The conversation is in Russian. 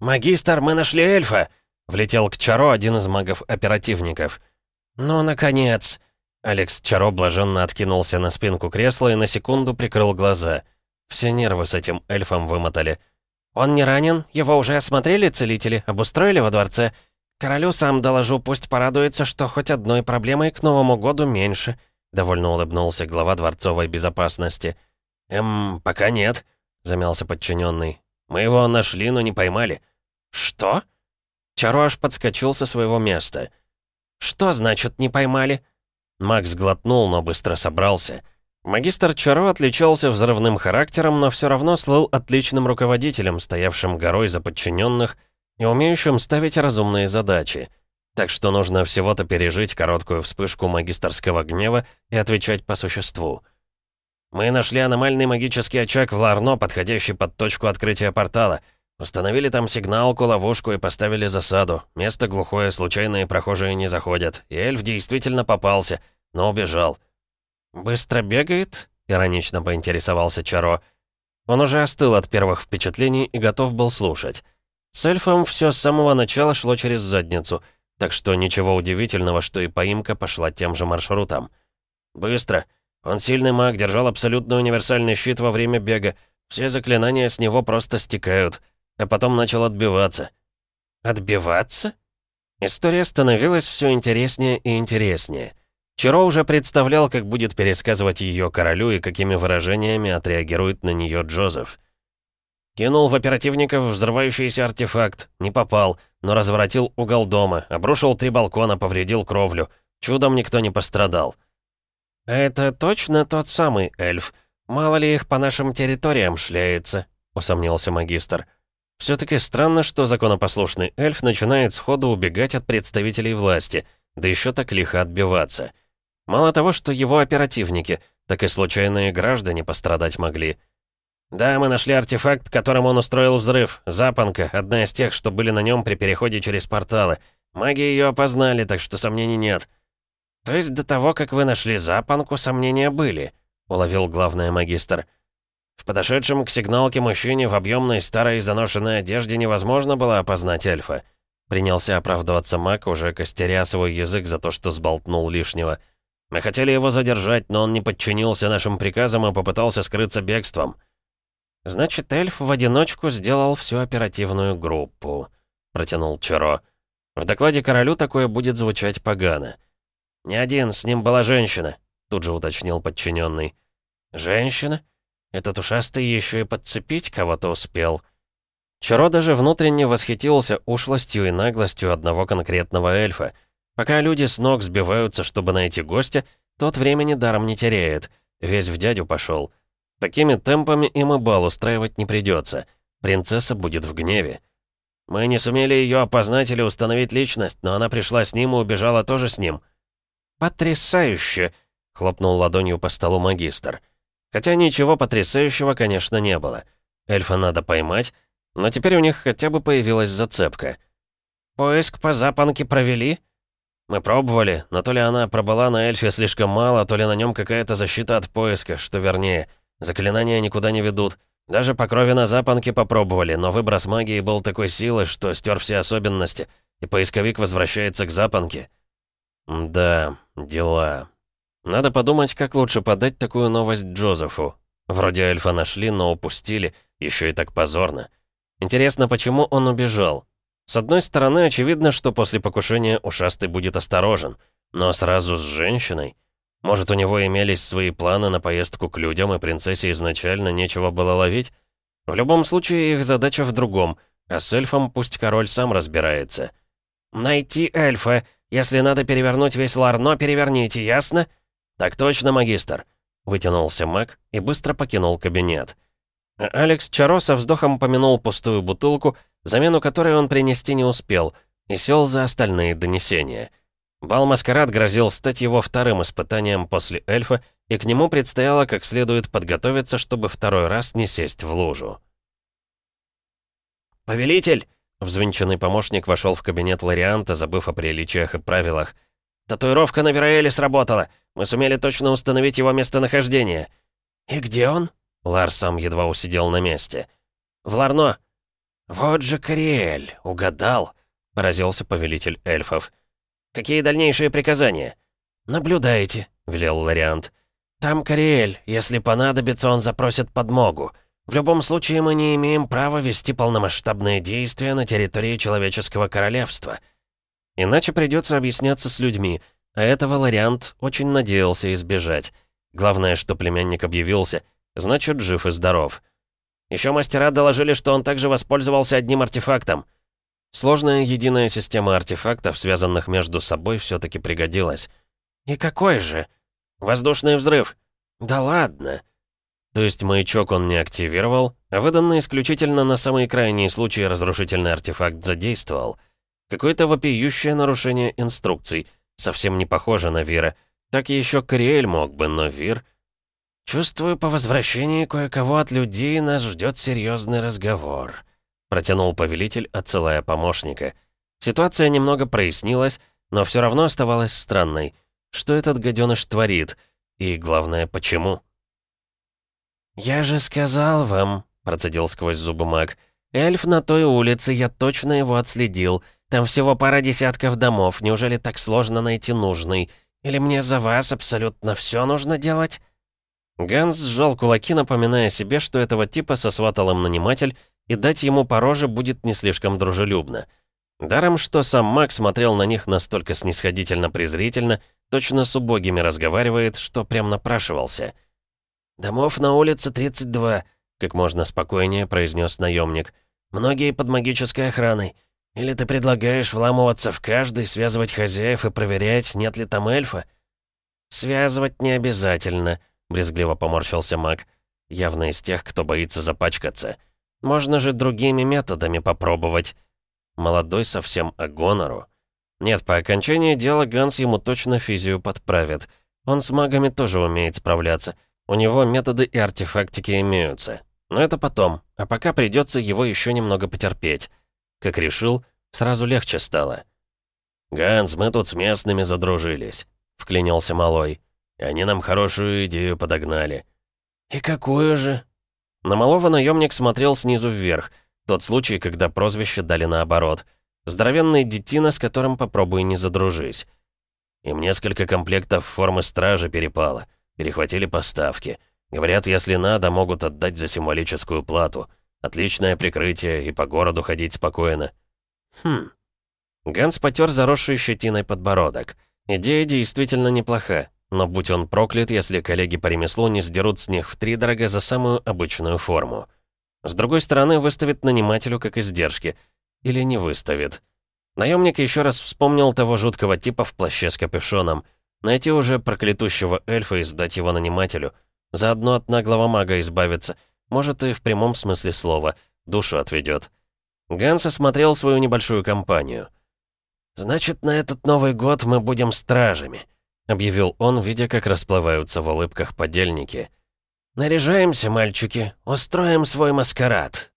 «Магистр, мы нашли эльфа!» Влетел к Чаро один из магов-оперативников. «Ну, наконец!» Алекс Чаро блаженно откинулся на спинку кресла и на секунду прикрыл глаза. Все нервы с этим эльфом вымотали. «Он не ранен? Его уже осмотрели целители? Обустроили во дворце? Королю сам доложу, пусть порадуется, что хоть одной проблемой к Новому году меньше», довольно улыбнулся глава дворцовой безопасности. «Эм, пока нет», — замялся подчиненный. «Мы его нашли, но не поймали». «Что?» Чаро аж подскочил со своего места. «Что значит «не поймали»?» Макс глотнул, но быстро собрался. Магистр Чаро отличался взрывным характером, но все равно слыл отличным руководителем, стоявшим горой за подчиненных и умеющим ставить разумные задачи. Так что нужно всего-то пережить короткую вспышку магистрского гнева и отвечать по существу. «Мы нашли аномальный магический очаг в Ларно, подходящий под точку открытия портала. Установили там сигналку, ловушку и поставили засаду. Место глухое, случайные прохожие не заходят. И эльф действительно попался, но убежал. «Быстро бегает?» — иронично поинтересовался Чаро. Он уже остыл от первых впечатлений и готов был слушать. С эльфом все с самого начала шло через задницу, так что ничего удивительного, что и поимка пошла тем же маршрутом. «Быстро. Он сильный маг, держал абсолютно универсальный щит во время бега. Все заклинания с него просто стекают» а потом начал отбиваться. Отбиваться? История становилась все интереснее и интереснее. Чаро уже представлял, как будет пересказывать ее королю и какими выражениями отреагирует на нее Джозеф. Кинул в оперативников взрывающийся артефакт, не попал, но разворотил угол дома, обрушил три балкона, повредил кровлю. Чудом никто не пострадал. «Это точно тот самый эльф? Мало ли их по нашим территориям шляется», — усомнился магистр. Все-таки странно, что законопослушный эльф начинает сходу убегать от представителей власти, да еще так лихо отбиваться. Мало того, что его оперативники, так и случайные граждане пострадать могли. Да, мы нашли артефакт, которым он устроил взрыв. Запонка, одна из тех, что были на нем при переходе через порталы. Маги ее опознали, так что сомнений нет. То есть до того, как вы нашли запонку, сомнения были, уловил главный магистр. В подошедшем к сигналке мужчине в объемной старой заношенной одежде невозможно было опознать эльфа. Принялся оправдываться маг, уже костеря свой язык за то, что сболтнул лишнего. Мы хотели его задержать, но он не подчинился нашим приказам и попытался скрыться бегством. «Значит, эльф в одиночку сделал всю оперативную группу», — протянул Чаро. «В докладе королю такое будет звучать погано». «Не один, с ним была женщина», — тут же уточнил подчиненный. «Женщина? Этот ушастый еще и подцепить кого-то успел. Чаро даже внутренне восхитился ушлостью и наглостью одного конкретного эльфа. Пока люди с ног сбиваются, чтобы найти гостя, тот времени даром не теряет. Весь в дядю пошел. Такими темпами им и бал устраивать не придется. Принцесса будет в гневе. Мы не сумели ее опознать или установить личность, но она пришла с ним и убежала тоже с ним. «Потрясающе!» — хлопнул ладонью по столу магистр. Хотя ничего потрясающего, конечно, не было. Эльфа надо поймать, но теперь у них хотя бы появилась зацепка. «Поиск по запонке провели?» «Мы пробовали, но то ли она пробыла на эльфе слишком мало, то ли на нем какая-то защита от поиска, что вернее. Заклинания никуда не ведут. Даже по крови на запонке попробовали, но выброс магии был такой силы, что стер все особенности, и поисковик возвращается к запонке». «Да, дела», надо подумать, как лучше подать такую новость Джозефу. Вроде эльфа нашли, но упустили, еще и так позорно. Интересно, почему он убежал? С одной стороны, очевидно, что после покушения ушастый будет осторожен, но сразу с женщиной. Может, у него имелись свои планы на поездку к людям, и принцессе изначально нечего было ловить? В любом случае, их задача в другом, а с эльфом пусть король сам разбирается. «Найти эльфа. Если надо перевернуть весь Ларно, переверните, ясно?» «Так точно, магистр!» Вытянулся маг и быстро покинул кабинет. Алекс Чаро со вздохом помянул пустую бутылку, замену которой он принести не успел, и сел за остальные донесения. Бал-маскарад грозил стать его вторым испытанием после эльфа, и к нему предстояло как следует подготовиться, чтобы второй раз не сесть в лужу. «Повелитель!» Взвинченный помощник вошел в кабинет Лорианта, забыв о приличиях и правилах. «Татуировка на Вераэле сработала. Мы сумели точно установить его местонахождение». «И где он?» Лар сам едва усидел на месте. «В Ларно». «Вот же Кориэль, угадал», — поразился повелитель эльфов. «Какие дальнейшие приказания?» «Наблюдайте», — велел Лориант. «Там Кориэль, если понадобится, он запросит подмогу. В любом случае, мы не имеем права вести полномасштабные действия на территории Человеческого Королевства. Иначе придется объясняться с людьми, а этого Лориант очень надеялся избежать. Главное, что племянник объявился, значит, жив и здоров. Еще мастера доложили, что он также воспользовался одним артефактом. Сложная единая система артефактов, связанных между собой, все-таки пригодилась. «И какой же?» «Воздушный взрыв». «Да ладно». То есть маячок он не активировал, а выданный исключительно на самый крайний случай разрушительный артефакт задействовал. Какое-то вопиющее нарушение инструкций, совсем не похоже на Вира. Так еще Кориэль мог бы, но Вир... «Чувствую, по возвращении кое-кого от людей нас ждет серьезный разговор», протянул повелитель, отсылая помощника. Ситуация немного прояснилась, но все равно оставалась странной. Что этот гаденыш творит? И главное, почему? «Я же сказал вам», — процедил сквозь зубы маг, «эльф на той улице, я точно его отследил. Там всего пара десятков домов, неужели так сложно найти нужный? Или мне за вас абсолютно все нужно делать?» Ганс сжал кулаки, напоминая себе, что этого типа сосватал им наниматель, и дать ему по роже будет не слишком дружелюбно. Даром, что сам Мак смотрел на них настолько снисходительно-презрительно, точно с убогими разговаривает, что прям напрашивался. «Домов на улице 32», — как можно спокойнее произнес наемник. «Многие под магической охраной. Или ты предлагаешь вламываться в каждый, связывать хозяев и проверять, нет ли там эльфа?» «Связывать не обязательно», брезгливо поморщился маг. Явно из тех, кто боится запачкаться. Можно же другими методами попробовать. Молодой совсем Агонору. Нет, по окончании дела Ганс ему точно физию подправит. Он с магами тоже умеет справляться. У него методы и артефактики имеются. Но это потом, а пока придется его еще немного потерпеть. Как решил, сразу легче стало. «Ганс, мы тут с местными задружились», — вклинился Малой. И они нам хорошую идею подогнали». «И какую же?» На малого наемник смотрел снизу вверх. Тот случай, когда прозвище дали наоборот. Здоровенный детина, с которым попробуй не задружись. Им несколько комплектов формы стражи перепало. Перехватили поставки. Говорят, если надо, могут отдать за символическую плату. Отличное прикрытие, и по городу ходить спокойно. Хм. Ганс потер заросший щетиной подбородок. Идея действительно неплоха. Но будь он проклят, если коллеги по ремеслу не сдерут с них втридорога за самую обычную форму. С другой стороны, выставит нанимателю как издержки. Или не выставит. Наемник еще раз вспомнил того жуткого типа в плаще с капюшоном. Найти уже проклятущего эльфа и сдать его нанимателю. Заодно от наглого мага избавиться. Может, и в прямом смысле слова. Душу отведет. Ганс осмотрел свою небольшую компанию. «Значит, на этот Новый год мы будем стражами объявил он, видя, как расплываются в улыбках подельники. «Наряжаемся, мальчики, устроим свой маскарад.